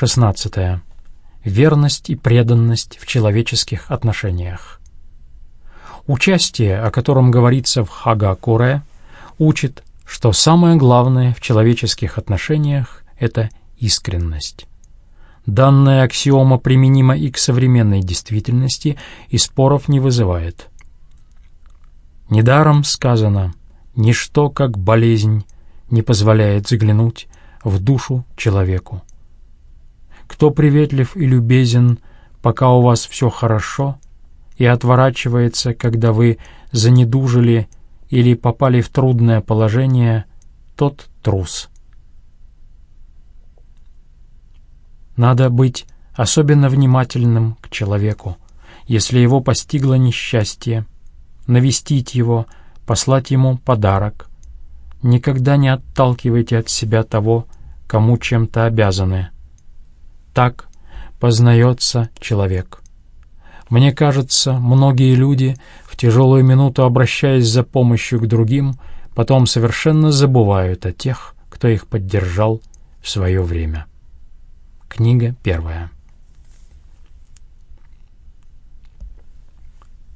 16. Верность и преданность в человеческих отношениях. Участие, о котором говорится в Хагакуре, учит, что самое главное в человеческих отношениях — это искренность. Данная аксиома применима и к современной действительности, и споров не вызывает. Недаром сказано «Ничто, как болезнь, не позволяет заглянуть в душу человеку». Кто приветлив и любезен, пока у вас все хорошо, и отворачивается, когда вы занедужили или попали в трудное положение, тот трус. Надо быть особенно внимательным к человеку, если его постигло несчастье, навестить его, послать ему подарок. Никогда не отталкивайте от себя того, кому чем-то обязаны. Так познается человек. Мне кажется, многие люди, в тяжелую минуту обращаясь за помощью к другим, потом совершенно забывают о тех, кто их поддержал в свое время. Книга первая.